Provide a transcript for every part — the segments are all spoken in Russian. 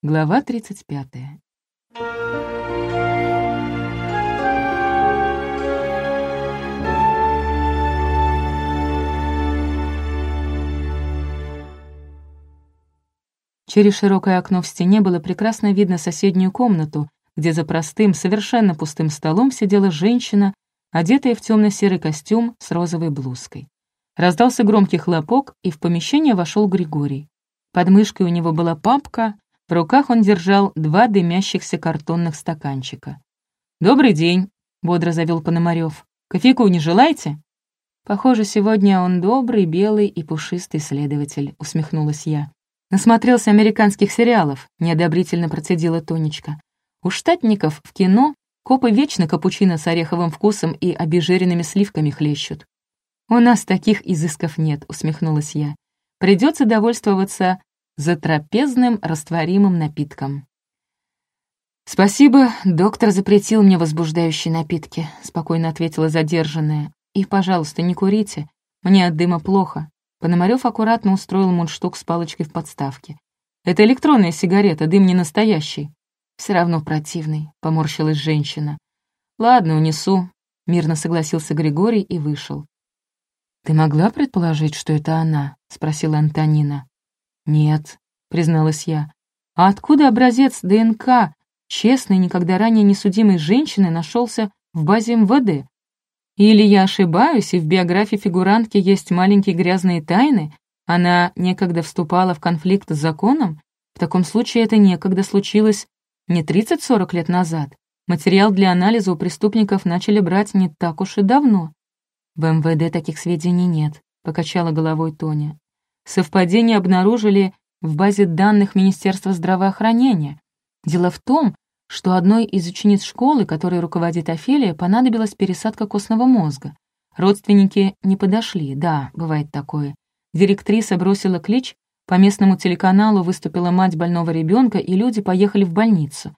Глава 35. Через широкое окно в стене было прекрасно видно соседнюю комнату, где за простым, совершенно пустым столом сидела женщина, одетая в темно-серый костюм с розовой блузкой. Раздался громкий хлопок, и в помещение вошел Григорий. Под мышкой у него была папка, в руках он держал два дымящихся картонных стаканчика. «Добрый день», — бодро завел Пономарев. «Кофейку не желаете?» «Похоже, сегодня он добрый, белый и пушистый следователь», — усмехнулась я. Насмотрелся американских сериалов, неодобрительно процедила Тонечка. У штатников в кино копы вечно капучино с ореховым вкусом и обезжиренными сливками хлещут. «У нас таких изысков нет», — усмехнулась я. «Придется довольствоваться затрапезным растворимым напитком». «Спасибо, доктор запретил мне возбуждающие напитки», — спокойно ответила задержанная. «И, пожалуйста, не курите. Мне от дыма плохо. Пономарев аккуратно устроил мундштук с палочкой в подставке. «Это электронная сигарета, дым не настоящий». «Все равно противный», — поморщилась женщина. «Ладно, унесу», — мирно согласился Григорий и вышел. «Ты могла предположить, что это она?» — спросила Антонина. «Нет», — призналась я. «А откуда образец ДНК честной, никогда ранее несудимой женщины нашелся в базе МВД? Или я ошибаюсь, и в биографии фигурантки есть маленькие грязные тайны? Она некогда вступала в конфликт с законом? В таком случае это некогда случилось не 30-40 лет назад. Материал для анализа у преступников начали брать не так уж и давно. В МВД таких сведений нет, покачала головой Тоня. Совпадение обнаружили в базе данных Министерства здравоохранения. Дело в том, что одной из учениц школы, которой руководит Офелия, понадобилась пересадка костного мозга. Родственники не подошли, да, бывает такое. Директриса бросила клич, по местному телеканалу выступила мать больного ребенка, и люди поехали в больницу.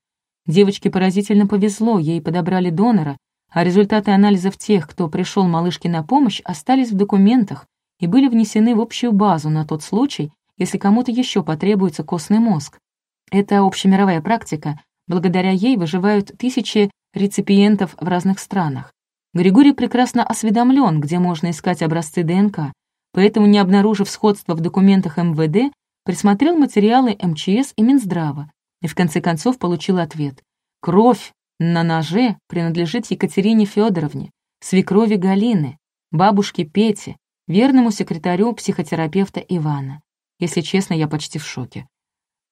Девочке поразительно повезло, ей подобрали донора, а результаты анализов тех, кто пришел малышке на помощь, остались в документах и были внесены в общую базу на тот случай, если кому-то еще потребуется костный мозг. Это общемировая практика, Благодаря ей выживают тысячи реципиентов в разных странах. Григорий прекрасно осведомлен, где можно искать образцы ДНК, поэтому, не обнаружив сходства в документах МВД, присмотрел материалы МЧС и Минздрава и в конце концов получил ответ. Кровь на ноже принадлежит Екатерине Федоровне, свекрови Галины, бабушке Пете, верному секретарю психотерапевта Ивана. Если честно, я почти в шоке.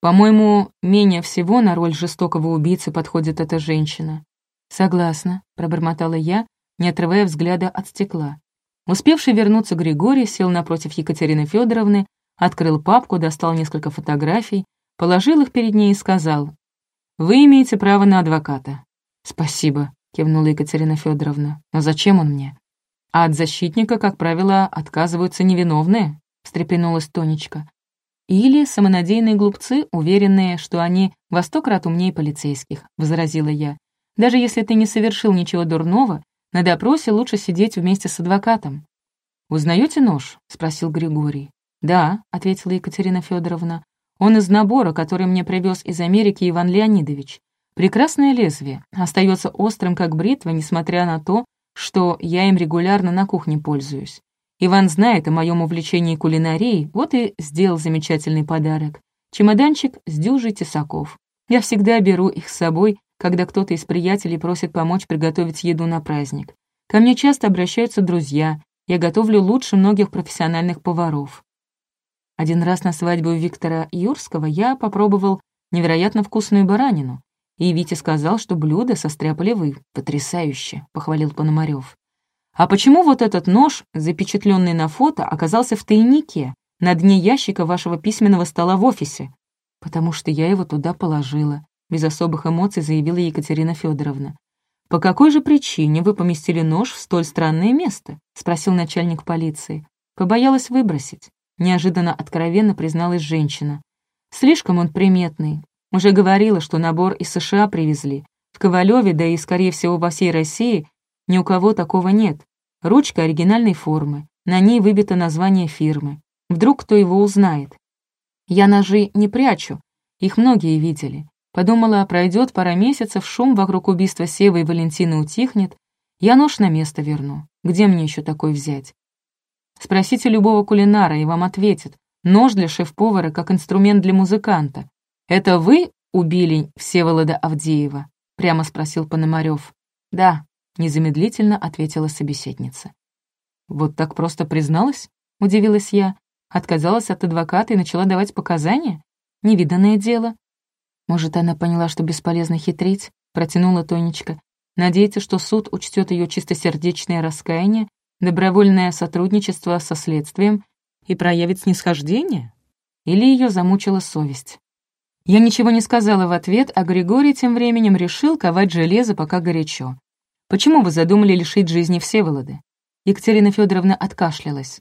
По-моему, менее всего на роль жестокого убийцы подходит эта женщина. Согласна, пробормотала я, не отрывая взгляда от стекла. Успевший вернуться Григорий сел напротив Екатерины Федоровны, открыл папку, достал несколько фотографий, положил их перед ней и сказал, «Вы имеете право на адвоката». «Спасибо», — кивнула Екатерина Федоровна. «Но зачем он мне?» «А от защитника, как правило, отказываются невиновные», — встрепенулась Тонечка. Или самонадеянные глупцы, уверенные, что они во сто крат умнее полицейских, — возразила я. Даже если ты не совершил ничего дурного, на допросе лучше сидеть вместе с адвокатом. «Узнаете нож?» — спросил Григорий. «Да», — ответила Екатерина Федоровна. «Он из набора, который мне привез из Америки Иван Леонидович. Прекрасное лезвие, остается острым, как бритва, несмотря на то, что я им регулярно на кухне пользуюсь. Иван знает о моем увлечении кулинарией, вот и сделал замечательный подарок. Чемоданчик с дюжей тесаков. Я всегда беру их с собой, когда кто-то из приятелей просит помочь приготовить еду на праздник. Ко мне часто обращаются друзья, я готовлю лучше многих профессиональных поваров. Один раз на свадьбу Виктора Юрского я попробовал невероятно вкусную баранину, и Витя сказал, что блюдо состряпали вы. Потрясающе, — похвалил Пономарев. А почему вот этот нож, запечатленный на фото, оказался в тайнике, на дне ящика вашего письменного стола в офисе? Потому что я его туда положила, без особых эмоций заявила Екатерина Федоровна. «По какой же причине вы поместили нож в столь странное место?» — спросил начальник полиции. Побоялась выбросить. Неожиданно откровенно призналась женщина. «Слишком он приметный. Уже говорила, что набор из США привезли. В Ковалеве, да и, скорее всего, во всей России, ни у кого такого нет. Ручка оригинальной формы, на ней выбито название фирмы. Вдруг кто его узнает. Я ножи не прячу, Их многие видели. Подумала, пройдет пара месяцев, шум вокруг убийства Севы и Валентины утихнет, я нож на место верну. Где мне еще такой взять? Спросите любого кулинара, и вам ответит. Нож для шеф-повара как инструмент для музыканта. Это вы убили Всеволода Авдеева? Прямо спросил Пономарев. Да, незамедлительно ответила собеседница. Вот так просто призналась? Удивилась я. Отказалась от адвоката и начала давать показания? Невиданное дело. Может, она поняла, что бесполезно хитрить? Протянула Тонечка. Надеется, что суд учтет ее чистосердечное раскаяние, добровольное сотрудничество со следствием и проявит снисхождение? Или ее замучила совесть? Я ничего не сказала в ответ, а Григорий тем временем решил ковать железо, пока горячо. «Почему вы задумали лишить жизни Всеволода?» Екатерина Федоровна откашлялась.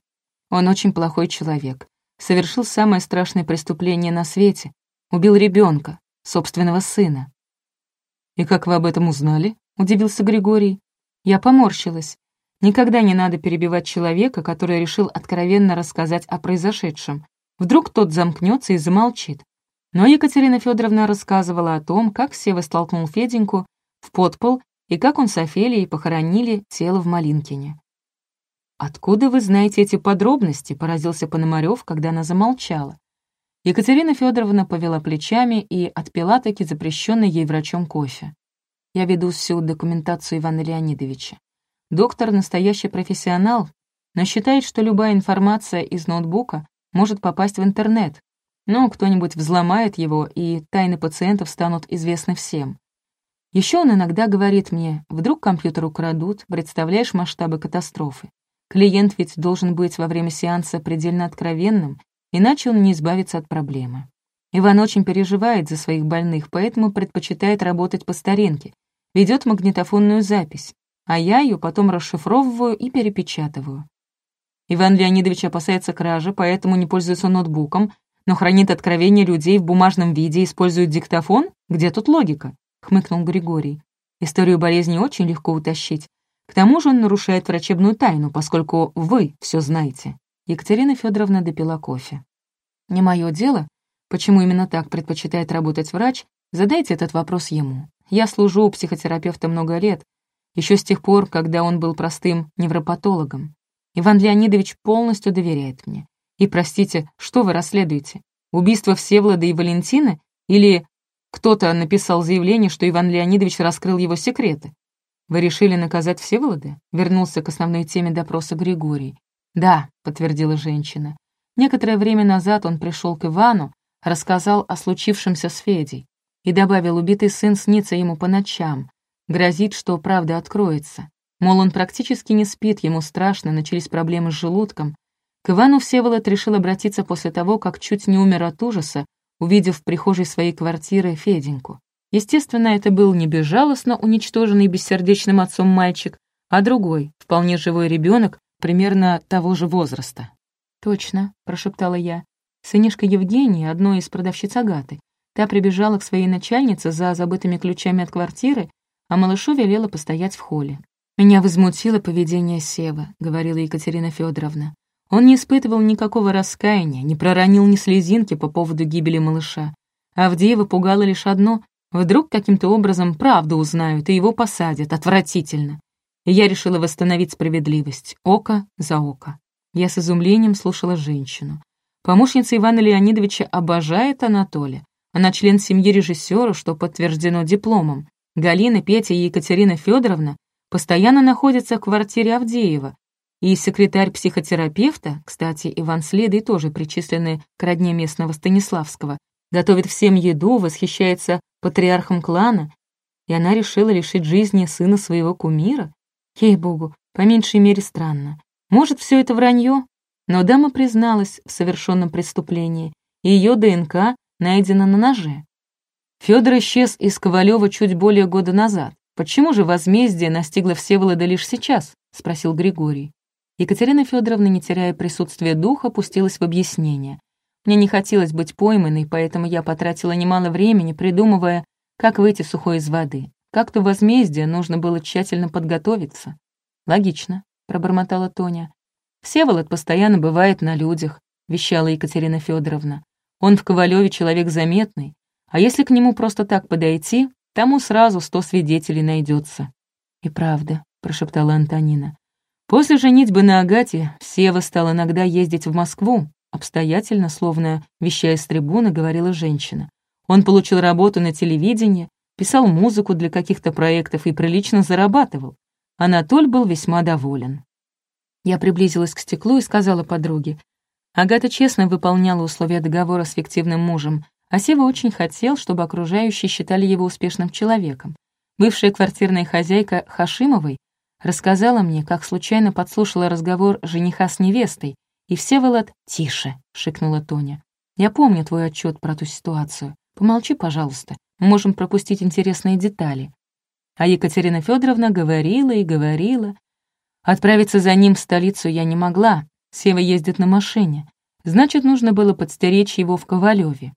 «Он очень плохой человек. Совершил самое страшное преступление на свете. Убил ребенка собственного сына. «И как вы об этом узнали?» — удивился Григорий. Я поморщилась. Никогда не надо перебивать человека, который решил откровенно рассказать о произошедшем. Вдруг тот замкнется и замолчит. Но Екатерина Федоровна рассказывала о том, как Сева столкнул Феденьку в подпол и как он с Офелией похоронили тело в Малинкине. «Откуда вы знаете эти подробности?» — поразился Пономарев, когда она замолчала. Екатерина Федоровна повела плечами и отпила таки запрещенный ей врачом кофе. Я веду всю документацию Ивана Леонидовича. Доктор — настоящий профессионал, но считает, что любая информация из ноутбука может попасть в интернет, но кто-нибудь взломает его, и тайны пациентов станут известны всем. Еще он иногда говорит мне, вдруг компьютер украдут, представляешь масштабы катастрофы. Клиент ведь должен быть во время сеанса предельно откровенным иначе он не избавится от проблемы. Иван очень переживает за своих больных, поэтому предпочитает работать по старинке, ведет магнитофонную запись, а я ее потом расшифровываю и перепечатываю. Иван Леонидович опасается кражи, поэтому не пользуется ноутбуком, но хранит откровения людей в бумажном виде использует диктофон? Где тут логика?» — хмыкнул Григорий. «Историю болезни очень легко утащить. К тому же он нарушает врачебную тайну, поскольку вы все знаете». Екатерина Федоровна допила кофе. «Не мое дело, почему именно так предпочитает работать врач, задайте этот вопрос ему. Я служу у психотерапевта много лет, еще с тех пор, когда он был простым невропатологом. Иван Леонидович полностью доверяет мне. И, простите, что вы расследуете? Убийство Всевлада и Валентины? Или кто-то написал заявление, что Иван Леонидович раскрыл его секреты? Вы решили наказать Всеволода? Вернулся к основной теме допроса Григорий. «Да», — подтвердила женщина. Некоторое время назад он пришел к Ивану, рассказал о случившемся с Федей и добавил, убитый сын снится ему по ночам, грозит, что правда откроется. Мол, он практически не спит, ему страшно, начались проблемы с желудком. К Ивану Всеволод решил обратиться после того, как чуть не умер от ужаса, увидев в прихожей своей квартиры Феденьку. Естественно, это был не безжалостно уничтоженный бессердечным отцом мальчик, а другой, вполне живой ребенок, примерно того же возраста. «Точно», — прошептала я. Сынишка Евгения, одной из продавщиц Агаты. Та прибежала к своей начальнице за забытыми ключами от квартиры, а малышу велела постоять в холле. «Меня возмутило поведение Сева», — говорила Екатерина Федоровна. Он не испытывал никакого раскаяния, не проронил ни слезинки по поводу гибели малыша. Авдеева пугало лишь одно — вдруг каким-то образом правду узнают и его посадят, отвратительно и я решила восстановить справедливость, око за око. Я с изумлением слушала женщину. Помощница Ивана Леонидовича обожает Анатолия. Она член семьи режиссера, что подтверждено дипломом. Галина, Петя и Екатерина Федоровна постоянно находятся в квартире Авдеева, и секретарь психотерапевта, кстати, Иван Следый, тоже причисленный к родне местного Станиславского, готовит всем еду, восхищается патриархом клана, и она решила лишить жизни сына своего кумира. Ей-богу, по меньшей мере странно. Может, все это вранье? Но дама призналась в совершенном преступлении, и ее ДНК найдена на ноже. Федор исчез из Ковалева чуть более года назад. Почему же возмездие настигло Всеволода лишь сейчас? — спросил Григорий. Екатерина Федоровна, не теряя присутствия духа, пустилась в объяснение. Мне не хотелось быть пойманной, поэтому я потратила немало времени, придумывая, как выйти сухой из воды. Как-то возмездие нужно было тщательно подготовиться. Логично, пробормотала Тоня. Всеволод постоянно бывает на людях, вещала Екатерина Федоровна. Он в Ковалеве человек заметный. А если к нему просто так подойти, тому сразу сто свидетелей найдется. «И правда», — прошептала Антонина. После женитьбы на Агате Сева стал иногда ездить в Москву, обстоятельно, словно вещая с трибуны, говорила женщина. Он получил работу на телевидении, писал музыку для каких-то проектов и прилично зарабатывал. Анатоль был весьма доволен. Я приблизилась к стеклу и сказала подруге. Агата честно выполняла условия договора с фиктивным мужем, а Сева очень хотел, чтобы окружающие считали его успешным человеком. Бывшая квартирная хозяйка Хашимовой рассказала мне, как случайно подслушала разговор жениха с невестой, и Всеволод «Тише», — шикнула Тоня. «Я помню твой отчет про ту ситуацию. Помолчи, пожалуйста, мы можем пропустить интересные детали». А Екатерина Федоровна говорила и говорила. Отправиться за ним в столицу я не могла, Сева ездит на машине. Значит, нужно было подстеречь его в Ковалеве.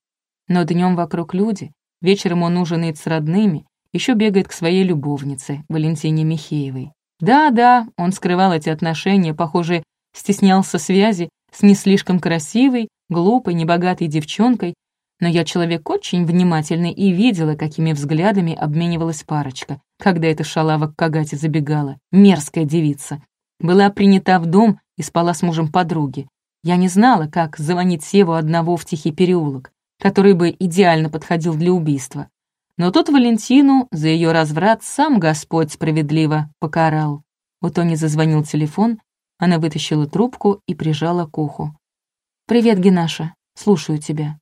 Но днем вокруг люди, вечером он ужинает с родными, еще бегает к своей любовнице, Валентине Михеевой. Да-да, он скрывал эти отношения, похоже, стеснялся связи с не слишком красивой, глупой, небогатой девчонкой, но я человек очень внимательный и видела, какими взглядами обменивалась парочка, когда эта шалава к Кагате забегала, мерзкая девица. Была принята в дом и спала с мужем подруги. Я не знала, как звонить Севу одного в тихий переулок, который бы идеально подходил для убийства. Но тут Валентину за ее разврат сам Господь справедливо покарал. У Тони зазвонил телефон, она вытащила трубку и прижала к уху. «Привет, Генаша, слушаю тебя».